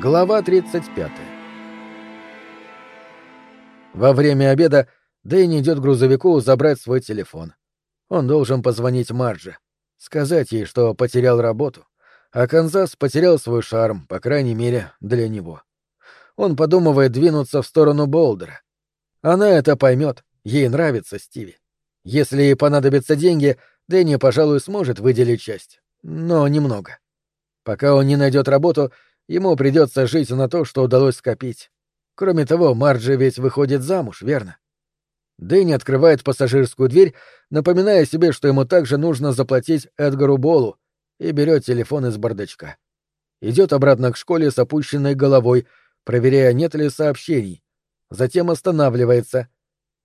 Глава 35 Во время обеда Дэнни идет к грузовику забрать свой телефон. Он должен позвонить Марже, сказать ей, что потерял работу, а Канзас потерял свой шарм, по крайней мере, для него. Он подумывает двинуться в сторону Болдера. Она это поймет, ей нравится Стиви. Если ей понадобятся деньги, Дэнни, пожалуй, сможет выделить часть, но немного. Пока он не найдет работу, ему придется жить на то, что удалось скопить. Кроме того, Марджи ведь выходит замуж, верно? Дэнни открывает пассажирскую дверь, напоминая себе, что ему также нужно заплатить Эдгару Болу, и берет телефон из бардачка. Идет обратно к школе с опущенной головой, проверяя, нет ли сообщений. Затем останавливается.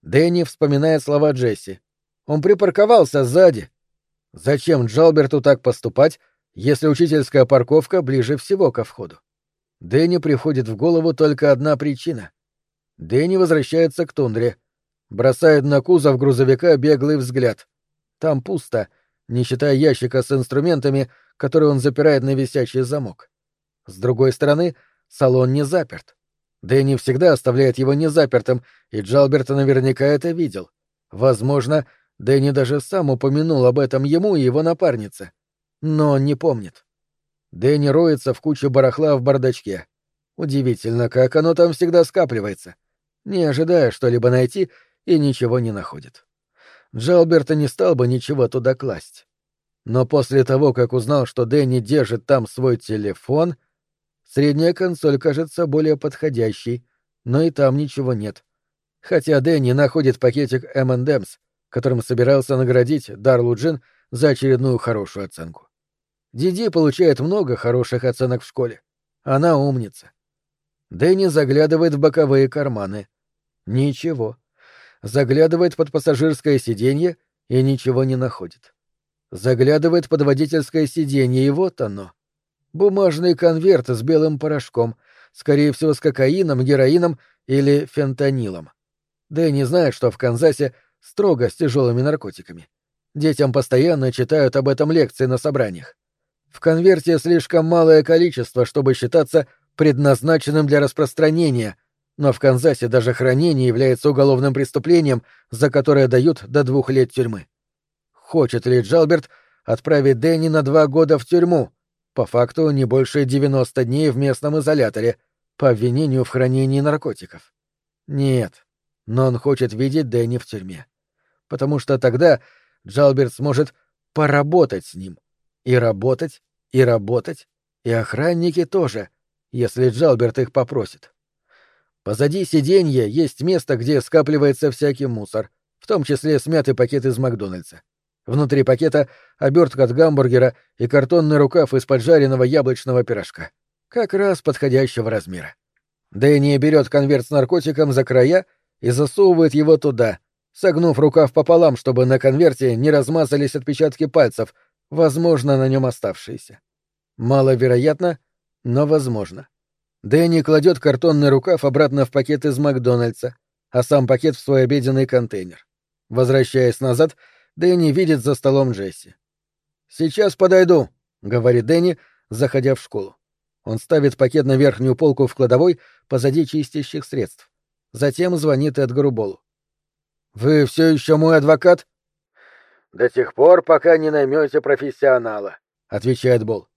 Дэнни вспоминает слова Джесси. Он припарковался сзади. Зачем Джалберту так поступать, если учительская парковка ближе всего ко входу. Дэнни приходит в голову только одна причина. Дэнни возвращается к тундре. Бросает на кузов грузовика беглый взгляд. Там пусто, не считая ящика с инструментами, который он запирает на висячий замок. С другой стороны, салон не заперт. Дэнни всегда оставляет его незапертым, и Джалберт наверняка это видел. Возможно, Дэнни даже сам упомянул об этом ему и его напарнице но он не помнит. Дэнни роется в кучу барахла в бардачке. Удивительно, как оно там всегда скапливается. Не ожидая что-либо найти, и ничего не находит. Джалберта не стал бы ничего туда класть. Но после того, как узнал, что Дэнни держит там свой телефон, средняя консоль кажется более подходящей, но и там ничего нет. Хотя Дэнни находит пакетик M&M's, которым собирался наградить Дарлу Джин за очередную хорошую оценку. Диди получает много хороших оценок в школе. Она умница. Дэнни заглядывает в боковые карманы. Ничего. Заглядывает под пассажирское сиденье и ничего не находит. Заглядывает под водительское сиденье, и вот оно. Бумажный конверт с белым порошком, скорее всего, с кокаином, героином или фентанилом. Дэнни знает, что в Канзасе строго с тяжелыми наркотиками. Детям постоянно читают об этом лекции на собраниях. В конверте слишком малое количество, чтобы считаться предназначенным для распространения, но в Канзасе даже хранение является уголовным преступлением, за которое дают до двух лет тюрьмы. Хочет ли Джалберт отправить Дэнни на два года в тюрьму? По факту не больше 90 дней в местном изоляторе по обвинению в хранении наркотиков. Нет, но он хочет видеть Дэнни в тюрьме. Потому что тогда Джалберт сможет поработать с ним, и работать, и работать, и охранники тоже, если Джалберт их попросит. Позади сиденья есть место, где скапливается всякий мусор, в том числе смятый пакет из Макдональдса. Внутри пакета обертка от гамбургера и картонный рукав из поджаренного яблочного пирожка. Как раз подходящего размера. Дэнни берет конверт с наркотиком за края и засовывает его туда, согнув рукав пополам, чтобы на конверте не размазались отпечатки пальцев — возможно, на нем оставшиеся. Маловероятно, но возможно. Дэнни кладет картонный рукав обратно в пакет из Макдональдса, а сам пакет в свой обеденный контейнер. Возвращаясь назад, Дэнни видит за столом Джесси. «Сейчас подойду», — говорит Дэнни, заходя в школу. Он ставит пакет на верхнюю полку в кладовой позади чистящих средств. Затем звонит Эдгару Болу. «Вы все еще мой адвокат?» До тех пор, пока не наймете профессионала, отвечает Бол.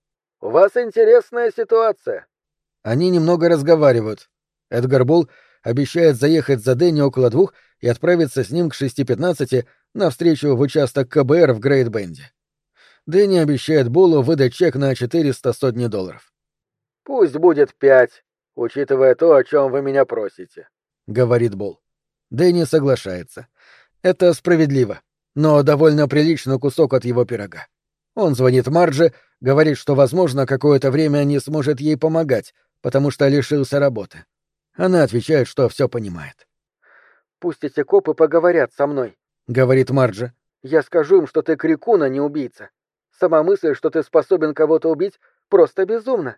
У вас интересная ситуация. Они немного разговаривают. Эдгар Бол обещает заехать за Дэнни около двух и отправиться с ним к 6.15 на встречу в участок КБР в Грейт-Бенде. Дэнни обещает Болу выдать чек на 400 сотни долларов. «Пусть будет пять, учитывая то, о чем вы меня просите», — говорит Бол. Дэнни соглашается. Это справедливо но довольно приличный кусок от его пирога. Он звонит Марже, говорит, что, возможно, какое-то время не сможет ей помогать, потому что лишился работы. Она отвечает, что все понимает. «Пусть эти копы поговорят со мной», — говорит Марджи. «Я скажу им, что ты крикун, а не убийца. Сама мысль, что ты способен кого-то убить, просто безумна».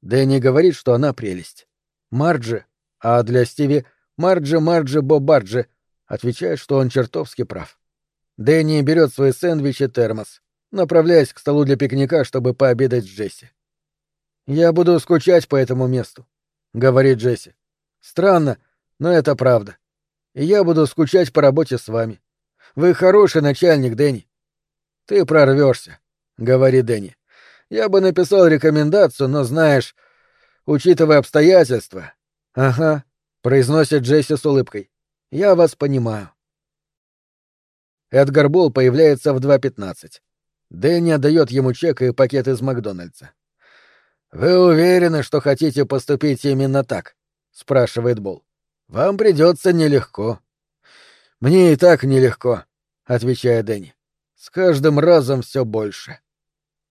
Дэнни говорит, что она прелесть. Марджи, а для Стиви Марджи Марджи Бобарджи, отвечает, что он чертовски прав. Дэнни берет свой сэндвич и термос, направляясь к столу для пикника, чтобы пообедать с Джесси. Я буду скучать по этому месту, говорит Джесси. Странно, но это правда. И я буду скучать по работе с вами. Вы хороший начальник, Дэнни. Ты прорвешься, говорит Дэнни. Я бы написал рекомендацию, но знаешь, учитывая обстоятельства. Ага, произносит Джесси с улыбкой. Я вас понимаю. Эдгар Болл появляется в 2.15. Дэнни отдает ему чек и пакет из Макдональдса. «Вы уверены, что хотите поступить именно так?» — спрашивает Болл. «Вам придется нелегко». «Мне и так нелегко», — отвечает Дэнни. «С каждым разом все больше».